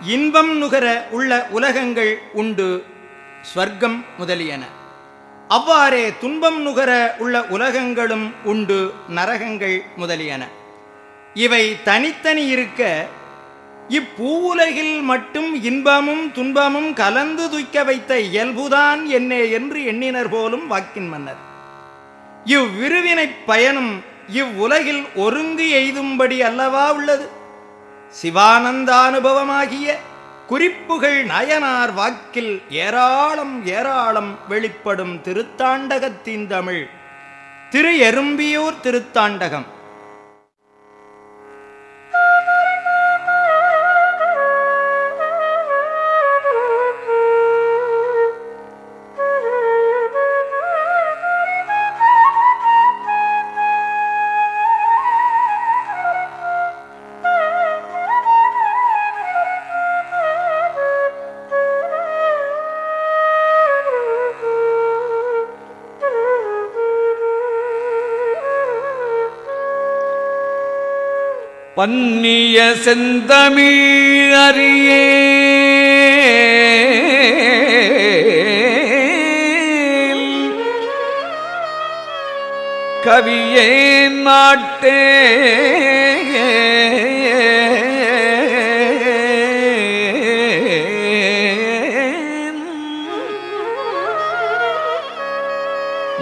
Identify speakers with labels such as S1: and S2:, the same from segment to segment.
S1: இன்பம் நுகர உள்ள உலகங்கள் உண்டு ஸ்வர்க்கம் முதலியன. அவ்வாறே துன்பம் நுகர உள்ள உலகங்களும் உண்டு நரகங்கள் முதலியன. இவை தனித்தனி இருக்க இப்பூவுலகில் மட்டும் இன்பமும் துன்பமும் கலந்து துய்க்க வைத்த இயல்புதான் என்னே என்று எண்ணினர் போலும் வாக்கின் மன்னர். இவ்விருவினைப் பயனும் இவ்வுலகில் ஒருங்கு எய்தும்படி அல்லவா உள்ளது? சிவானந்த அனுபவமாகிய குறிப்புகள் நயனார் வாக்கில் ஏராளம் ஏராளம் வெளிப்படும் திருத்தாண்டகத்தின் தமிழ். திரு எறும்பியூர் திருத்தாண்டகம்.
S2: பன்னிய செந்தமிழ் அறியே கவியே நாட்டே.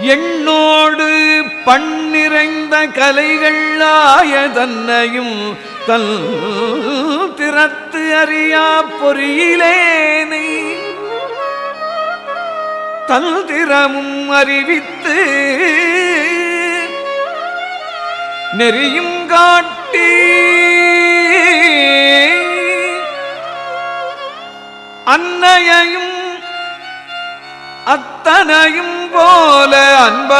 S2: எண்ணோடு பண்ணிறைந்த கலைகள் ஆய தன்னையும் தல் திறத்து அறியா பொறியிலேனை. தல் திறமும் அறிவித்து நெறியும் காட்டி அன்னையையும் அத்தனையும் போல அன்ப.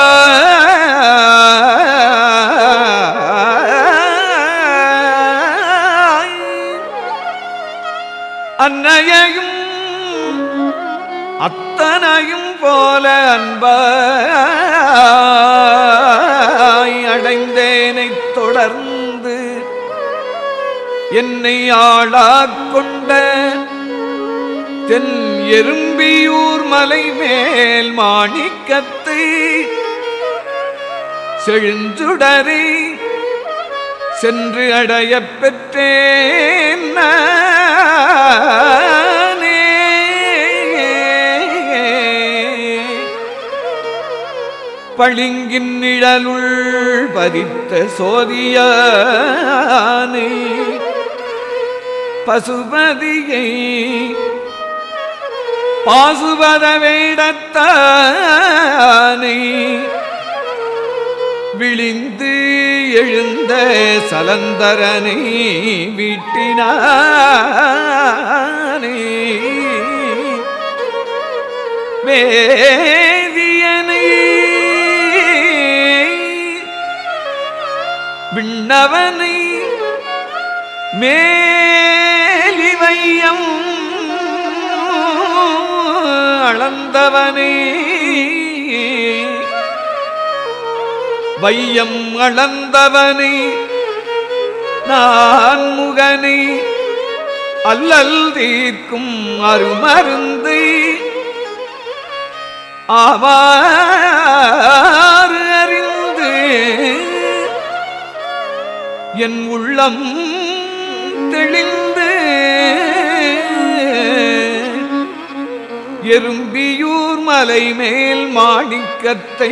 S2: அன்னையையும் அத்தனையும் போல அன்ப அடைந்தேனை தொடர்ந்து என்னை ஆளாக்கொண்ட தென் எறும்பியூர் மலை மேல் மாணிக்கத்து. செழுஞ்சுடரை சென்று அடைய பெற்றேன் பளிங்கின் நிழலுள் பதித்த சோதியானே. பசுபதியை பாசுபத வேடத்தானை விழிந்து எழுந்த சலந்தரனை விட்டினானே. வேதியனை விண்ணவனை மே அளந்தவனே வையம் அளந்தவனை. நான் முகனை. அல்லல் தீர்க்கும் அருமருந்து. ஆவாறு அறிந்து என் உள்ளம் எறும்பியூர் மலை மேல் மாணிக்கத்தை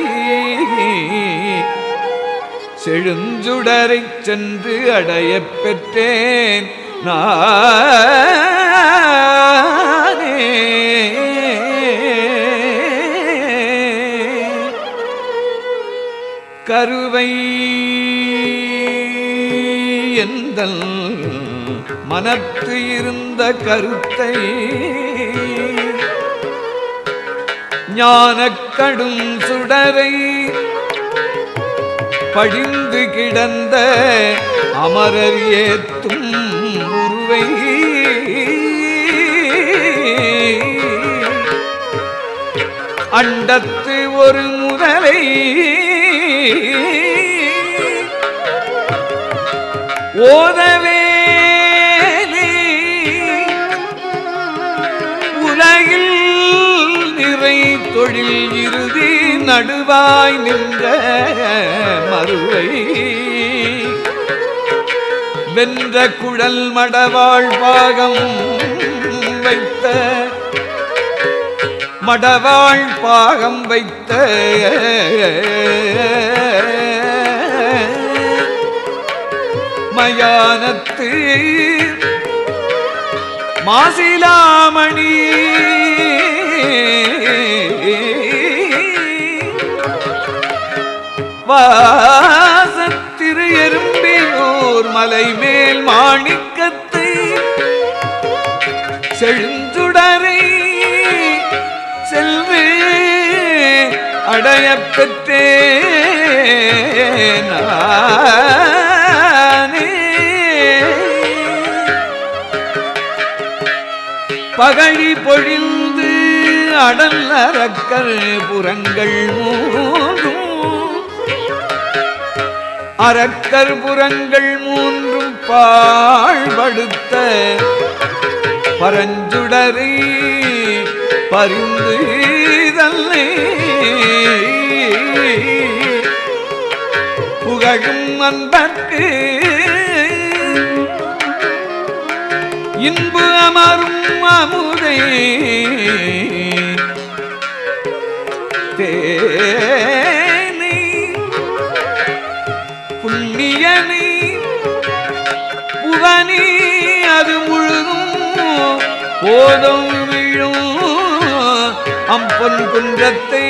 S2: செழுஞ்சுடரை சென்று அடைய பெற்றேன். நானே. கருவை எந்தல் மனத்து இருந்த கருத்தை ஞானக் கடும் சுடரை படிந்து கிடந்த அமரர் ஏத்தும் உருவை. அண்டத்து ஒரு முதலை ஓதவே தொழில் இறுதி நடுவாய் நின்ற மறுவை வென்ற குழல் மடவாழ் பாகம் வைத்த மடவாழ் பாகம் வைத்த மயானத்து மாசிலாமணி. வாசத்திரு எறும்பியூர் மலை மேல் மாணிக்கத்தை செழுஞ்சுடரை செல்வி அடையப் பெற்றேன் பகழி பொழிந்து அடல் அரக்கர் புறங்கள் மூன்று அறக்கர் புறங்கள் மூன்றும் பாழ்படுத்த பரஞ்சுடரி பரிந்து தல்லை புகழும் அன்பர்க்கு இன்பு அமரும் அமுதை. தே அது முழுதும் போதும் விழும். அம்பன் குன்றத்தை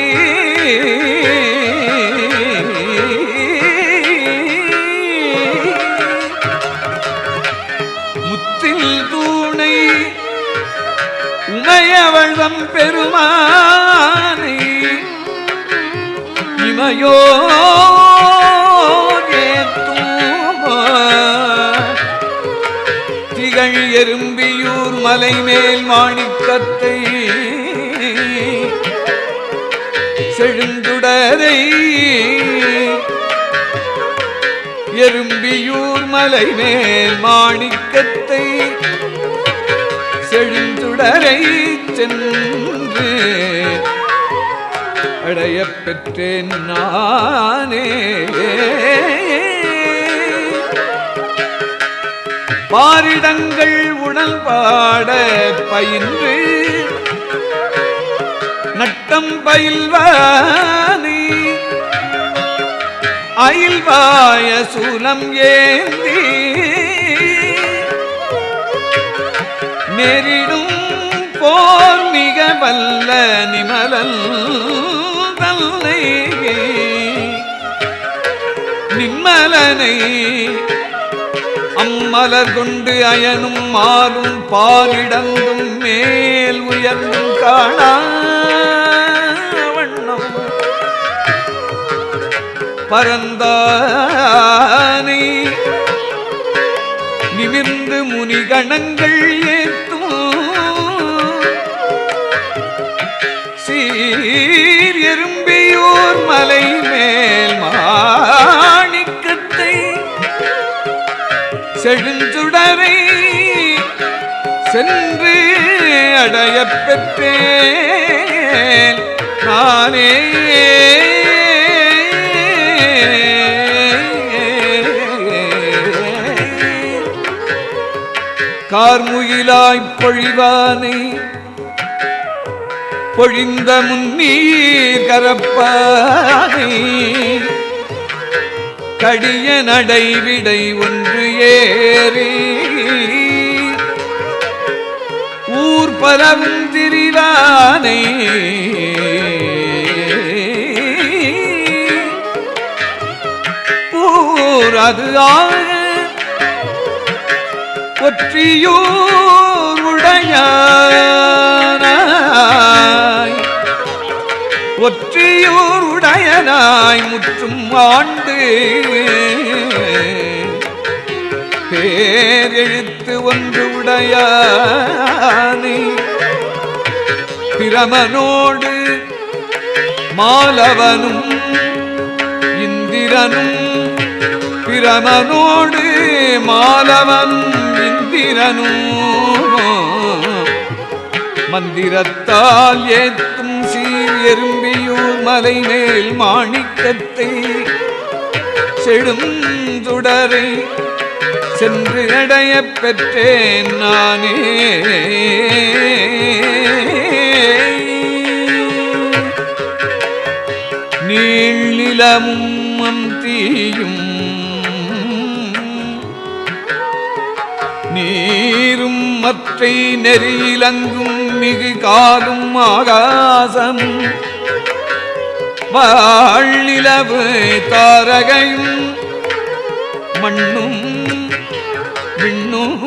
S2: முத்தில் தூணை உமையவழ்வம் பெருமானை இமையோ எறும்பியூர் மலைமேல் மாணிக்கத்தை செழுந்துடரை எறும்பியூர் மலைமேல் மாணிக்கத்தை செழுந்துடரை சென்று அடைய பெற்றேன் நானே. பாரிடங்கள் உடல் பாட பயின்று. நட்டம் பயில்வானி. அயில்வாய சூலம் ஏந்தி. நெரிடும் போர் மிக வல்ல நிமலல் தல்லை நிம்மலனை அம்மலர் கொண்டு அயனும் மாறும் பாலிடந்தும் மேல் உயர்ந்தும் காணா வண்ணம். பரந்தானே நிமிர்ந்து முனிகணங்கள் ஏத்தும் சீர் எறும்பியோர் மலை மேல் மா செழுஞ்சுடரை சென்று அடைய பெற்றேன். நானே. கார்முகிலாய்ப் பொழிவானை பொழிந்த முன்னீர் கரப்பானை கடிய நடைவிடை ஒன்று ஏறி ஊர் பலவும் திரிவானை ஊர் அது ஆக ஒற்றியூர் உடையானாய் ஒற்றியூருடையனாய் முற்றும் ஆண்டு. பேர் எழுத்து ஒன்று உடையானே. பிரமனோடு மாலவனும் இந்திரனும் பிரமனோடு மாலவனும் இந்திரனும். மந்திரத்தால் ஏத்தும் எறும்பியூர் மலை மேல் மாணிக்கத்தை செழும் சுடரை சென்று அடைய பெற்றேன் நானே. நீள்நிலமும் தீயும் நீரும் மற்றை நெறியிலங்கும் மிகு காலும் ஆகாசம். வாழ்நிலவு தாரகையும் மண்ணும் விண்ணும்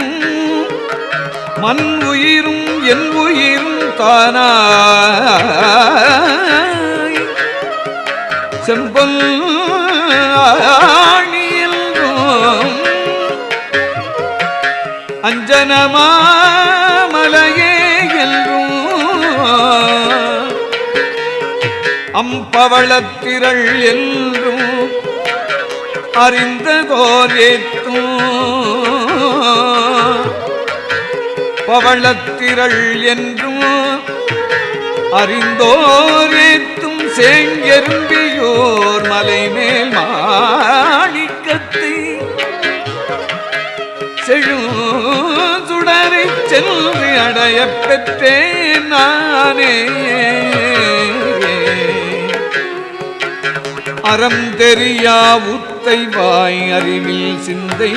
S2: மண் உயிரும் என் உயிரும் தானா செம்பொல் அஞ்சனமாமலையே என்றும் அம்பவளத்திரள் என்றும் அறிந்ததோர் ஏத்தும் பவளத்திரள் என்றும் அறிந்தோர் ஏத்தும் சேங்கெரும்பியோர் மலைமேல் மாணிக்கத்தை. செழும் சென்று அடைய பெற்றேன் நானே. அறம் தெரியா உத்தை வாய் அறிவில் சிந்தை.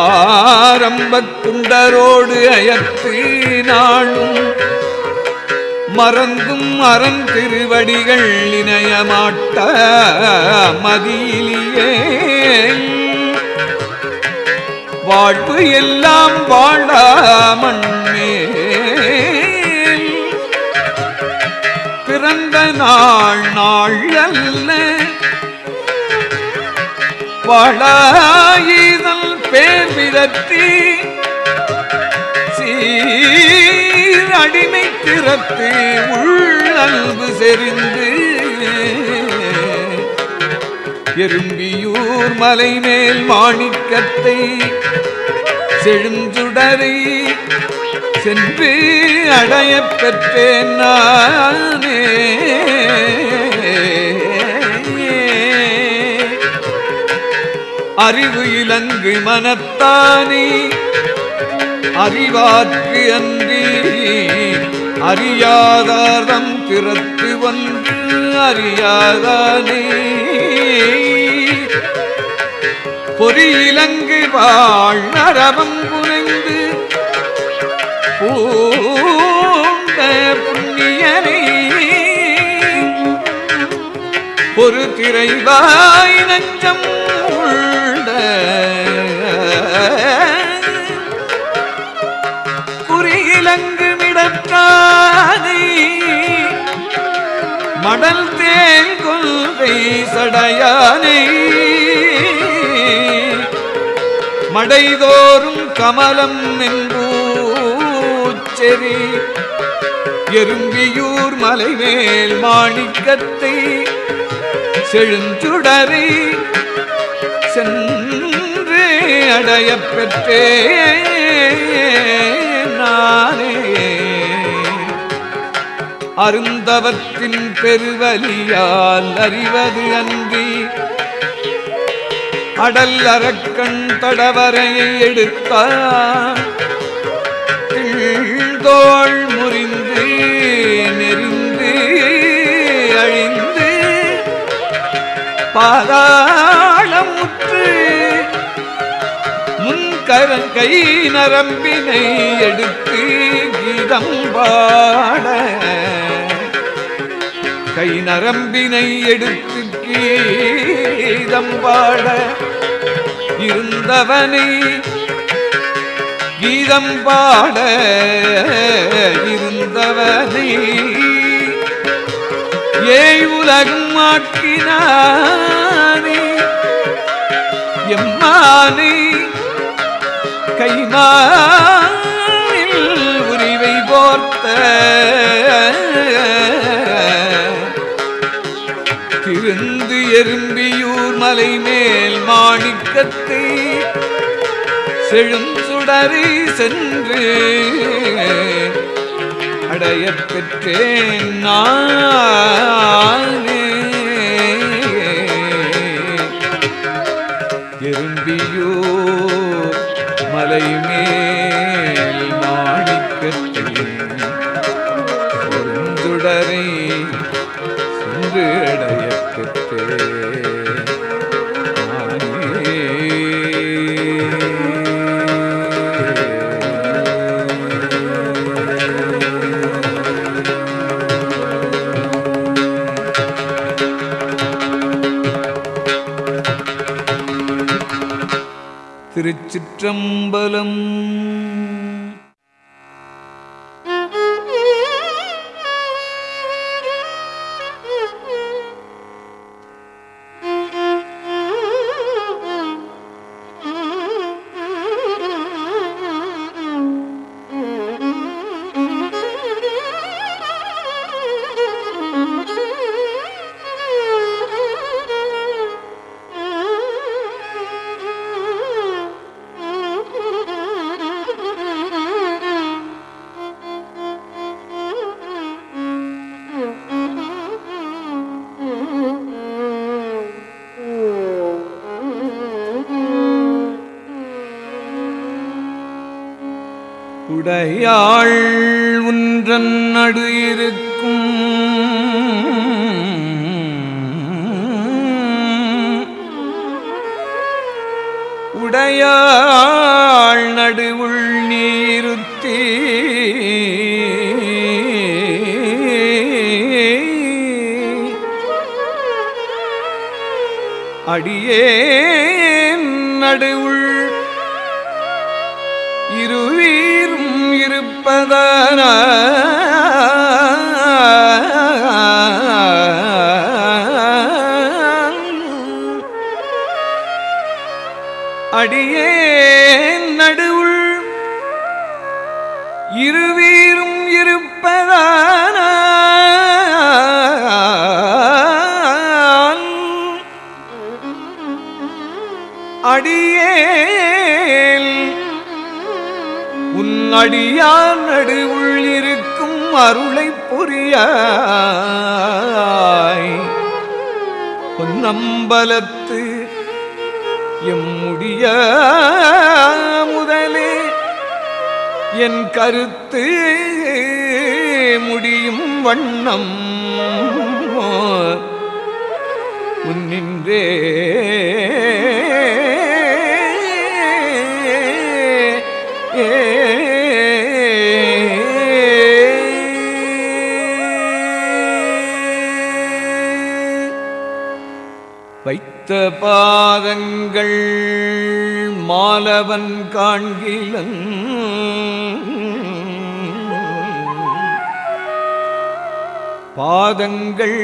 S2: ஆரம்பத்துண்டரோடு குண்டரோடு நாளும் மறந்தும் அறம் திருவடிகள் இணையமாட்ட மதியிலேயே. வாழ்வு எல்லாம் வாழாமண்ணே பிறந்த நாள் நாள் அல்ல வாழாயுதல் பேர் விதத்தி சீர் அடிமை திறத்து உள்ளன்பு செறிந்து. எறும்பியூர் மலைமேல் மாணிக்கத்தை செழுஞ்சுடரை சென்று அடைய பெற்றேன் நானே. அறிவு இலங்கு மனத்தானே அறிவாக்கு அன்றி அறியாதாரம் திறத்து வந்து அறியாதானே. பொறியிலங்கு வாழ் நரவம் புனைந்து பூண்ட புண்ணியனை. ஒரு திரைவாய் நஞ்சம் உள்ள சடையானை. மடைதோறும் கமலம் நின்றூச்செறி எறும்பியூர் மலைமேல் மாணிக்கத்தை செழுஞ்சுடரை சென்று அடைய பெற்றே நானே. அருந்தவத்தின் பெருவலியால் அறிவது அன்றி அடல் அரக்கண் தடவரையை எடுத்தான். தோள் முறிந்து நெறிந்து அழிந்து பாதாளமுற்று முன்கரங்கை நரம்பினை எடுத்து கீதம் பாட கை நரம்பினை எடுத்து கீதம் பாட இருந்தவனை கீதம் பாட இருந்தவனை. ஏழ் உலகம் ஆக்கினானே எம்மானே கைமானில் உரிவை போர்த்த திருந்து எறும்பியூர் மலை மேல் மாணிக்கத்தை செழும் சுடரை சென்று அடைய பெற்றேன் நானே. திருச்சிற்றம்பலம் உடையாள் ஒன்றன் நடு இருக்கும். உடையாள் நடுவுள் நீருத்தி. அடியே நடுவுள் அடியார் நடுவுள் இருக்கும் அருளை புரியாய். பொன்னம்பலத்து எம்முடிய முதலே என் கருத்து முடியும் வண்ணம். முன்னின்றே வைத்த பாதங்கள் மாலவன் காண்கிலன். பாதங்கள்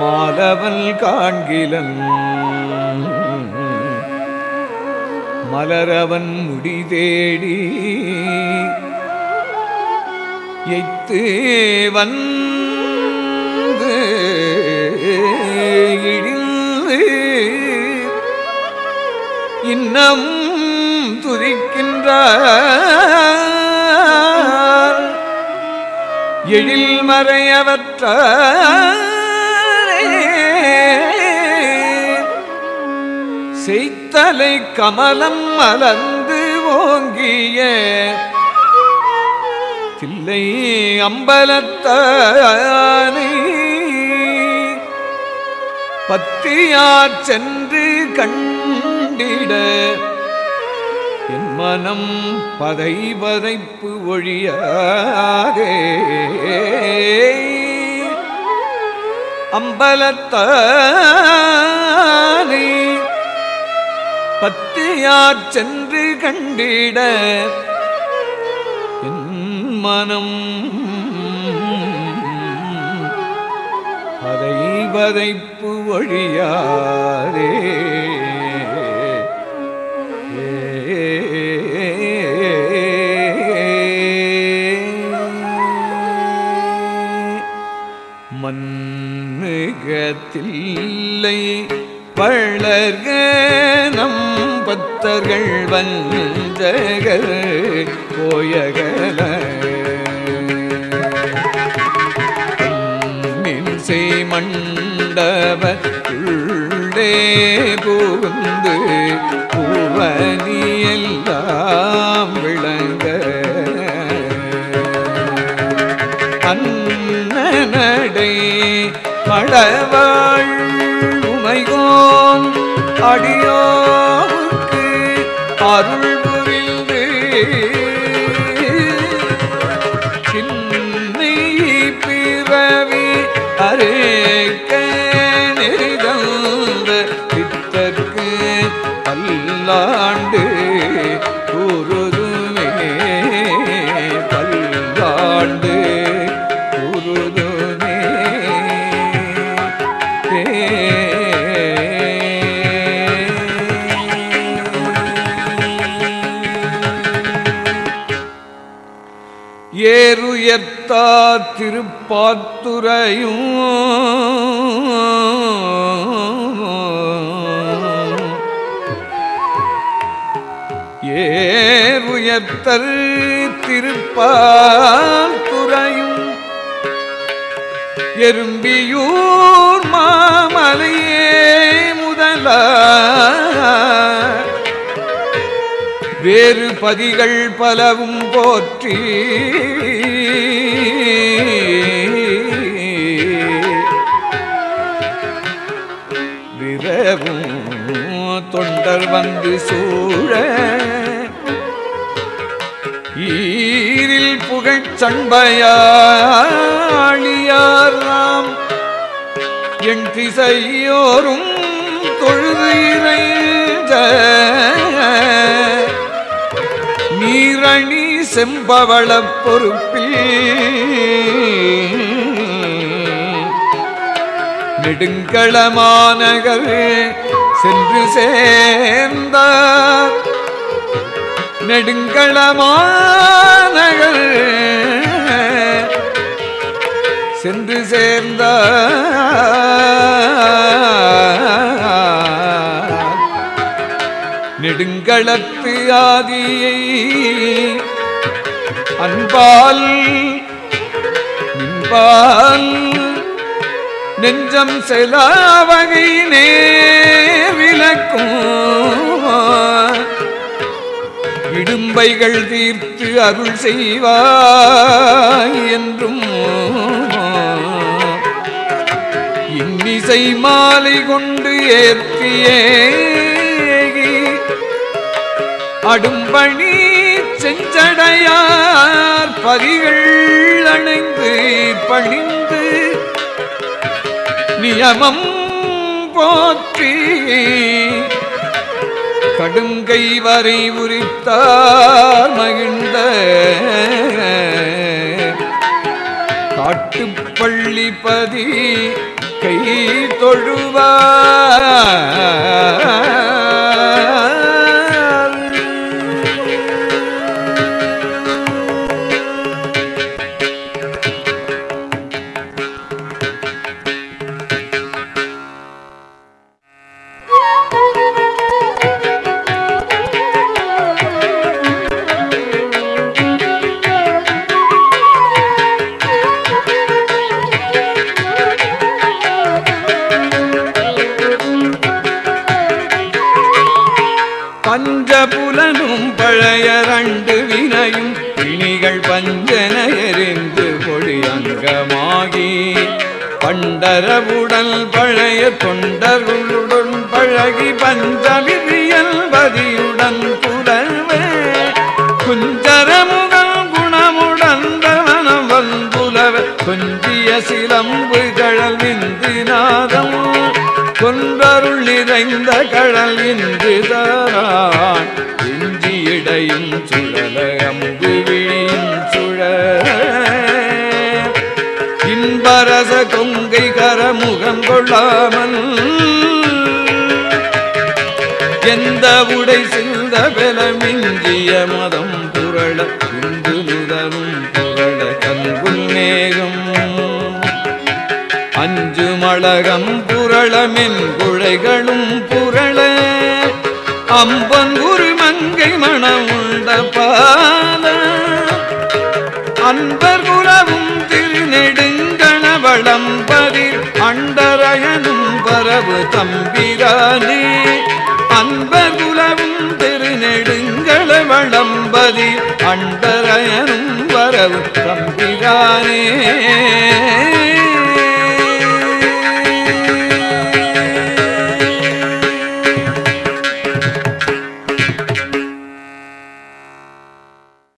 S2: மாலவன் காண்கிலன். மலரவன் முடி தேடி எய்த்து வன் இழிந்து இன்னம் துதிக்கின்ற எழில் மறையவற்ற செய்தலை கமலம் மலர்ந்து ஓங்கிய தில்லை அம்பலத்தானே பத்தியார் சென்று கண்டிட. என் மனம் பதை பதைப்பு ஒழியாதே. அம்பலத்தானே. பத்தியார் சென்று கண்டிட. என் மனம் பதை பதைப்பு ஒழியாரே மண்ணுகத்தில்லை வளர்க நம் பத்தர்கள் வந்தகர் போயகல பூசை உள்ளே புகுந்து புவனியெல்லாம் எல்லாம் விளங்க. அன்னடை படவாழ் அரேக்க நெறிதந்த பித்தற்கு பல்லாண்டு கூறுதுமே பல்லாண்டு கூறுதுமே ஏறுயர்த்தா திருப்பாத்துறையும் ஏறுயர்த்தர் திருப்பாத்துறையும் எறும்பியூர் மாமலையே முதல வேறு பதிகள் பலவும் போற்றி. கடல் வந்து சூழ ஈரில் புகழ் சண்பையாளியார் நாம் என் திசையோரும் தொழுது இறைஞ்ச நீரணி செம்பவள பொறுப்பில் நெடுங்களமாநகர் சென்று சேர்ந்தார். நெடுங்களமானகள் சென்று சேர்ந்த நெடுங்களத்து ஆதியை அன்பால் நின்பால் நெஞ்சம் செலாவகை நேவிலக்கும் இடும்பைகள் தீர்த்து அருள் செய்வாய் என்றும். இன்னிசை மாலை கொண்டு ஏற்றியே அடும்பணி செஞ்சடையார் பதிகள் அணைந்து பணிந்து நியமம் போற்றி கடுங்கை வரை உரித்தார் மகிழ்ந்த காட்டுப்பள்ளி பதி கை தொழுவார். பஞ்சபுலனும் பழைய ரண்டு வினையும் பிணிகள் பஞ்சன எரிந்து பொழியங்கமாகி பண்டரவுடல் பழைய தொண்டர்களுடன் பழகி பஞ்சவிதியல் பதியுடன் புலவே குஞ்சரமுடன் குணமுடந்தவனம் வந்துலவ குஞ்சிய சிலம்பு கழல் விந்து நாதம் கொன்றருள் நிறைந்த கடல் இன்று தாரான் இஞ்சி இடையும் சுழல அம்பு விழியும் சுழ இன்பரச கொங்கை கரமுகம் கொள்ளாமல் எந்த உடை சிந்த பெலமிஞ்சிய மதம் புரள இந்து முதலும் அஞ்சு புரளமென் குழைகளும் புரள. அம்பன் குரு மங்கை உண்ட பால அன்பர் குலவும் திருநெடுங்கணவளம் பதில் அண்டரகனும் பதிர் தம்பிரானே. அன்பகுலவும் திருநெடுங்கள பதில் அண்டரகனும் வரவு தம்பிரானே.